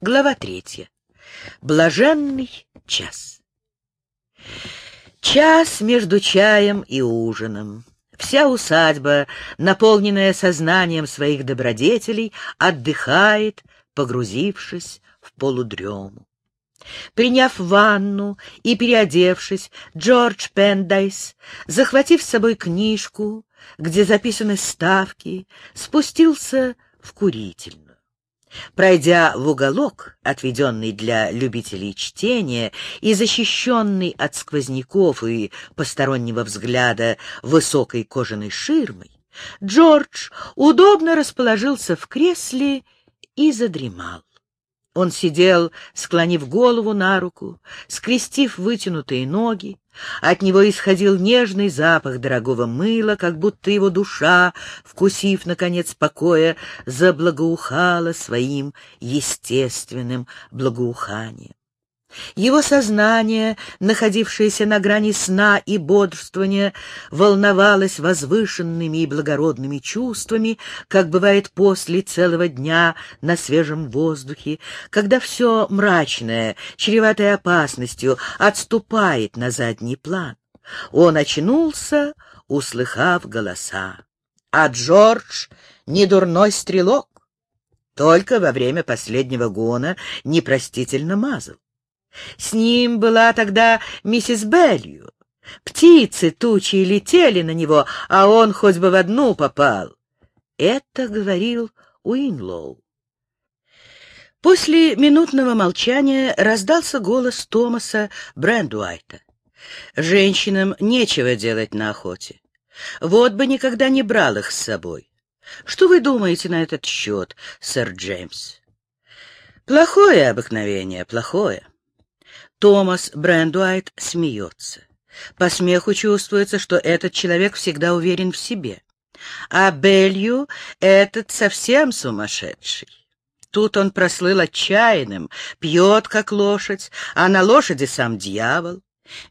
Глава третья. Блаженный час. Час между чаем и ужином. Вся усадьба, наполненная сознанием своих добродетелей, отдыхает, погрузившись в полудрему. Приняв ванну и переодевшись, Джордж Пендайс, захватив с собой книжку, где записаны ставки, спустился в курительную. Пройдя в уголок, отведенный для любителей чтения и защищенный от сквозняков и постороннего взгляда высокой кожаной ширмой, Джордж удобно расположился в кресле и задремал. Он сидел, склонив голову на руку, скрестив вытянутые ноги. От него исходил нежный запах дорогого мыла, как будто его душа, вкусив, наконец, покоя, заблагоухала своим естественным благоуханием. Его сознание, находившееся на грани сна и бодрствования, волновалось возвышенными и благородными чувствами, как бывает после целого дня на свежем воздухе, когда все мрачное, чреватое опасностью, отступает на задний план. Он очнулся, услыхав голоса. А Джордж — не дурной стрелок, только во время последнего гона непростительно мазал. С ним была тогда миссис Белью. Птицы тучи летели на него, а он хоть бы в одну попал. Это говорил Уинлоу. После минутного молчания раздался голос Томаса Брэндуайта. Женщинам нечего делать на охоте. Вот бы никогда не брал их с собой. Что вы думаете на этот счет, сэр Джеймс? Плохое обыкновение, плохое. Томас Брэндуайт смеется. По смеху чувствуется, что этот человек всегда уверен в себе. А Белью этот совсем сумасшедший. Тут он прослыл отчаянным, пьет, как лошадь, а на лошади сам дьявол.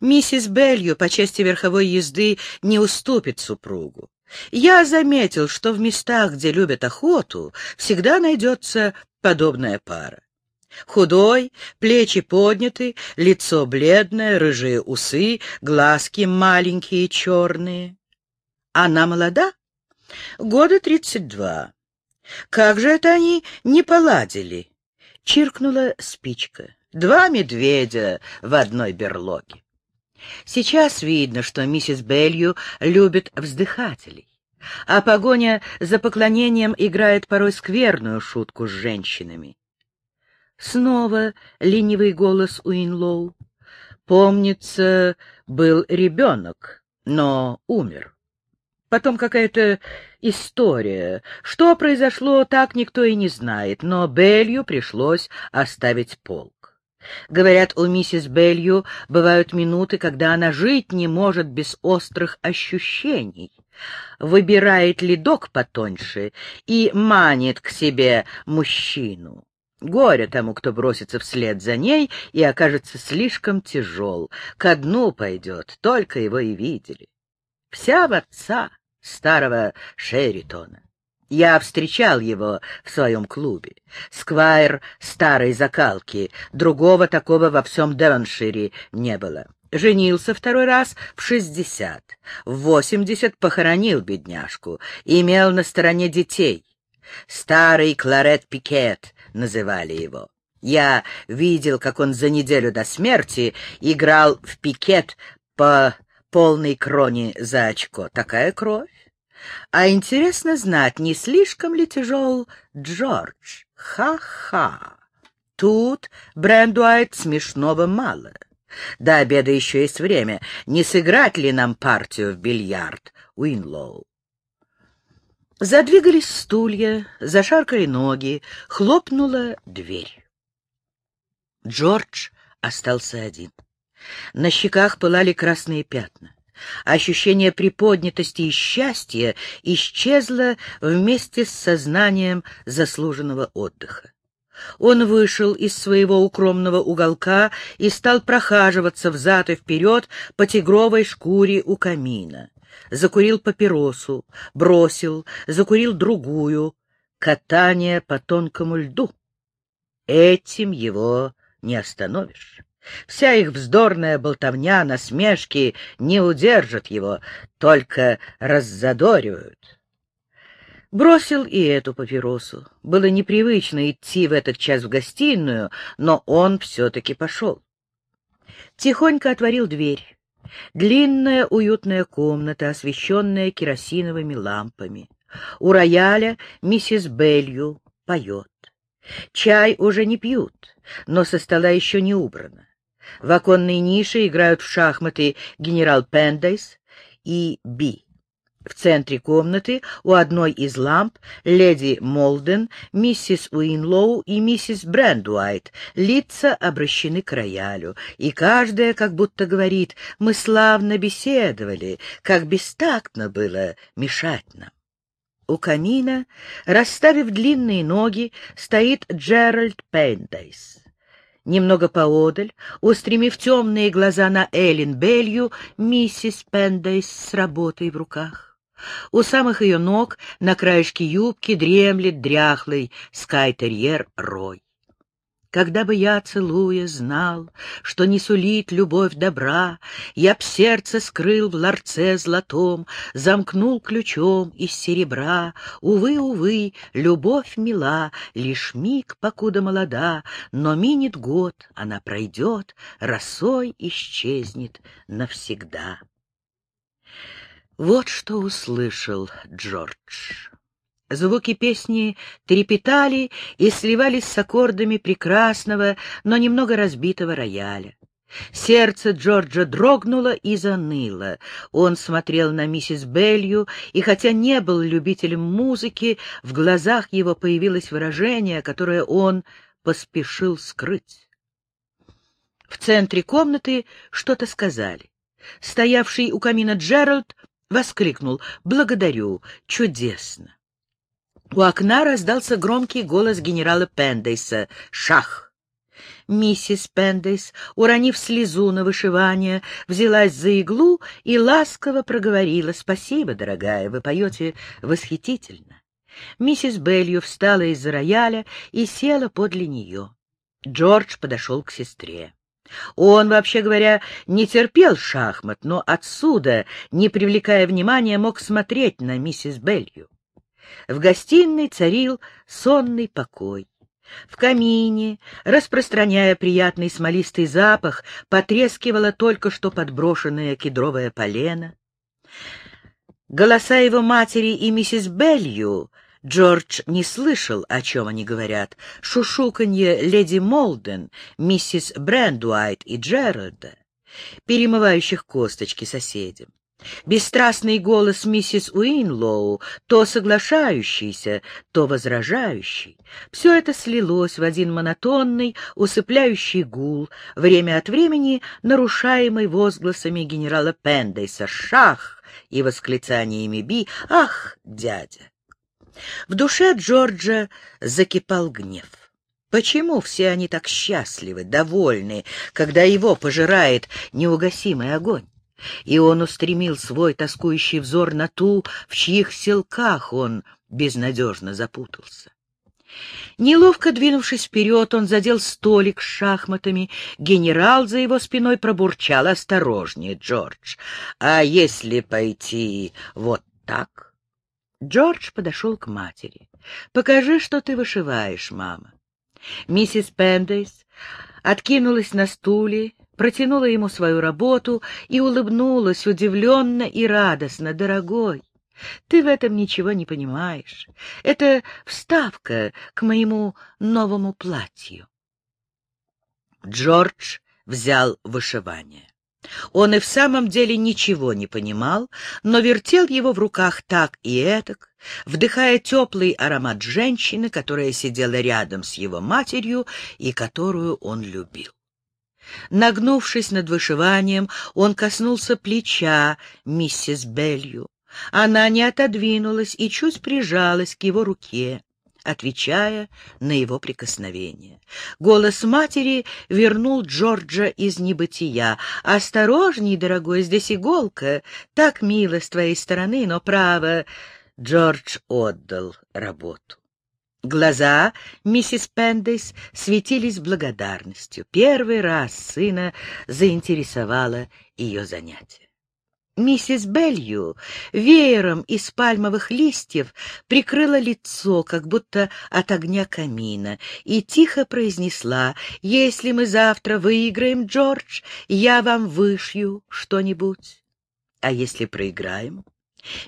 Миссис Белью по части верховой езды не уступит супругу. Я заметил, что в местах, где любят охоту, всегда найдется подобная пара. Худой, плечи подняты, лицо бледное, рыжие усы, глазки маленькие черные. Она молода? Года тридцать два. Как же это они не поладили? Чиркнула спичка. Два медведя в одной берлоге. Сейчас видно, что миссис Белью любит вздыхателей, а погоня за поклонением играет порой скверную шутку с женщинами. Снова ленивый голос Уинлоу. Помнится, был ребенок, но умер. Потом какая-то история. Что произошло, так никто и не знает, но Белью пришлось оставить полк. Говорят, у миссис Белью бывают минуты, когда она жить не может без острых ощущений. Выбирает ледок потоньше и манит к себе мужчину. Горе тому, кто бросится вслед за ней и окажется слишком тяжел. Ко дну пойдет, только его и видели. Вся в отца старого Шеритона. Я встречал его в своем клубе. Сквайр старой закалки, другого такого во всем Девоншире не было. Женился второй раз в шестьдесят, в восемьдесят похоронил бедняжку, имел на стороне детей. Старый Кларет Пикет называли его. Я видел, как он за неделю до смерти играл в пикет по полной кроне за очко. Такая кровь. А интересно знать, не слишком ли тяжел Джордж? Ха-ха. Тут Брэндуайт смешного мало. До обеда еще есть время. Не сыграть ли нам партию в бильярд, Уинлоу? Задвигались стулья, зашаркали ноги, хлопнула дверь. Джордж остался один. На щеках пылали красные пятна. Ощущение приподнятости и счастья исчезло вместе с сознанием заслуженного отдыха. Он вышел из своего укромного уголка и стал прохаживаться взад и вперед по тигровой шкуре у камина закурил папиросу, бросил, закурил другую. Катание по тонкому льду. Этим его не остановишь. Вся их вздорная болтовня, насмешки не удержат его, только раззадоривают. Бросил и эту папиросу. Было непривычно идти в этот час в гостиную, но он все-таки пошел. Тихонько отворил дверь. Длинная уютная комната, освещенная керосиновыми лампами. У рояля миссис Белью поет. Чай уже не пьют, но со стола еще не убрано. В оконной нише играют в шахматы генерал Пендейс и Би. В центре комнаты у одной из ламп леди Молден, миссис Уинлоу и миссис Брэндуайт. Лица обращены к роялю, и каждая как будто говорит «Мы славно беседовали, как бестактно было мешать нам». У камина, расставив длинные ноги, стоит Джеральд Пендейс. Немного поодаль, устремив темные глаза на Эллен Белью, миссис Пендейс с работой в руках. У самых ее ног на краешке юбки дремлет дряхлый скайтерьер Рой. Когда бы я, целуя, знал, что не сулит любовь добра, Я б сердце скрыл в ларце золотом, замкнул ключом из серебра. Увы, увы, любовь мила, лишь миг, покуда молода, Но минет год, она пройдет, росой исчезнет навсегда. Вот что услышал Джордж. Звуки песни трепетали и сливались с аккордами прекрасного, но немного разбитого рояля. Сердце Джорджа дрогнуло и заныло. Он смотрел на миссис Белью, и хотя не был любителем музыки, в глазах его появилось выражение, которое он поспешил скрыть. В центре комнаты что-то сказали. Стоявший у камина Джеральд воскликнул «Благодарю! Чудесно!» У окна раздался громкий голос генерала Пендейса «Шах!». Миссис Пендейс, уронив слезу на вышивание, взялась за иглу и ласково проговорила «Спасибо, дорогая, вы поете восхитительно». Миссис Белью встала из-за рояля и села подле нее. Джордж подошел к сестре. Он, вообще говоря, не терпел шахмат, но отсюда, не привлекая внимания, мог смотреть на миссис Белью. В гостиной царил сонный покой. В камине, распространяя приятный смолистый запах, потрескивало только что подброшенное кедровое полено. Голоса его матери и миссис Белью Джордж не слышал, о чем они говорят. Шушуканье леди Молден, миссис Брэндуайт и Джеральда, перемывающих косточки соседям. Бесстрастный голос миссис Уинлоу, то соглашающийся, то возражающий. Все это слилось в один монотонный, усыпляющий гул, время от времени нарушаемый возгласами генерала Пендейса «Шах!» и восклицаниями Би «Ах, дядя!». В душе Джорджа закипал гнев. Почему все они так счастливы, довольны, когда его пожирает неугасимый огонь? и он устремил свой тоскующий взор на ту, в чьих селках он безнадежно запутался. Неловко двинувшись вперед, он задел столик с шахматами. Генерал за его спиной пробурчал осторожнее, Джордж. «А если пойти вот так?» Джордж подошел к матери. «Покажи, что ты вышиваешь, мама». Миссис Пендейс откинулась на стуле протянула ему свою работу и улыбнулась удивленно и радостно. «Дорогой, ты в этом ничего не понимаешь. Это вставка к моему новому платью». Джордж взял вышивание. Он и в самом деле ничего не понимал, но вертел его в руках так и этак, вдыхая теплый аромат женщины, которая сидела рядом с его матерью и которую он любил. Нагнувшись над вышиванием, он коснулся плеча миссис Белью. Она не отодвинулась и чуть прижалась к его руке, отвечая на его прикосновение. Голос матери вернул Джорджа из небытия. «Осторожней, дорогой, здесь иголка. Так мило с твоей стороны, но право...» Джордж отдал работу. Глаза миссис Пендейс светились благодарностью. Первый раз сына заинтересовало ее занятие. Миссис Белью веером из пальмовых листьев прикрыла лицо, как будто от огня камина, и тихо произнесла, «Если мы завтра выиграем, Джордж, я вам вышью что-нибудь. А если проиграем?»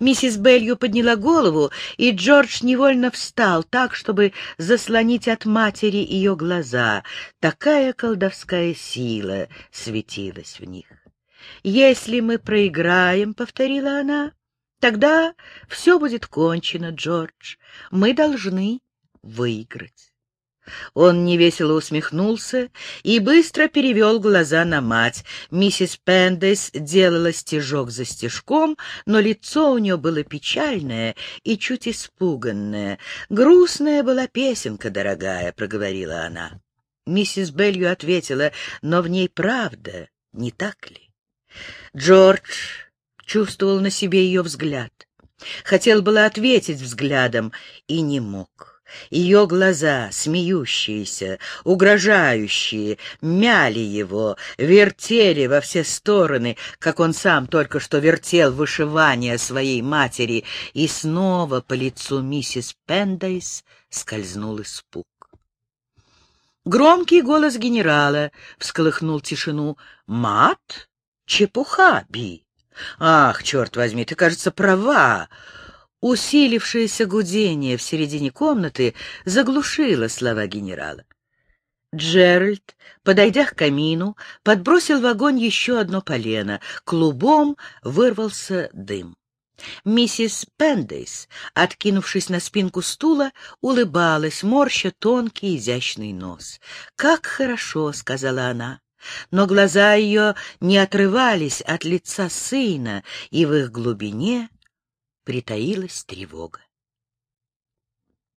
Миссис Белью подняла голову, и Джордж невольно встал так, чтобы заслонить от матери ее глаза. Такая колдовская сила светилась в них. «Если мы проиграем», — повторила она, — «тогда все будет кончено, Джордж. Мы должны выиграть». Он невесело усмехнулся и быстро перевел глаза на мать. Миссис Пендес делала стежок за стежком, но лицо у нее было печальное и чуть испуганное. «Грустная была песенка, дорогая», — проговорила она. Миссис Белью ответила, «но в ней правда, не так ли?» Джордж чувствовал на себе ее взгляд. Хотел было ответить взглядом и не мог. Ее глаза, смеющиеся, угрожающие, мяли его, вертели во все стороны, как он сам только что вертел вышивание своей матери, и снова по лицу миссис Пендейс скользнул испуг. Громкий голос генерала всколыхнул тишину. «Мат?» Чепуха, Би. Ах, черт возьми, ты, кажется, права. Усилившееся гудение в середине комнаты заглушило слова генерала. Джеральд, подойдя к камину, подбросил в огонь еще одно полено. Клубом вырвался дым. Миссис Пендейс, откинувшись на спинку стула, улыбалась, морща тонкий изящный нос. «Как хорошо!» — сказала она но глаза ее не отрывались от лица сына, и в их глубине притаилась тревога.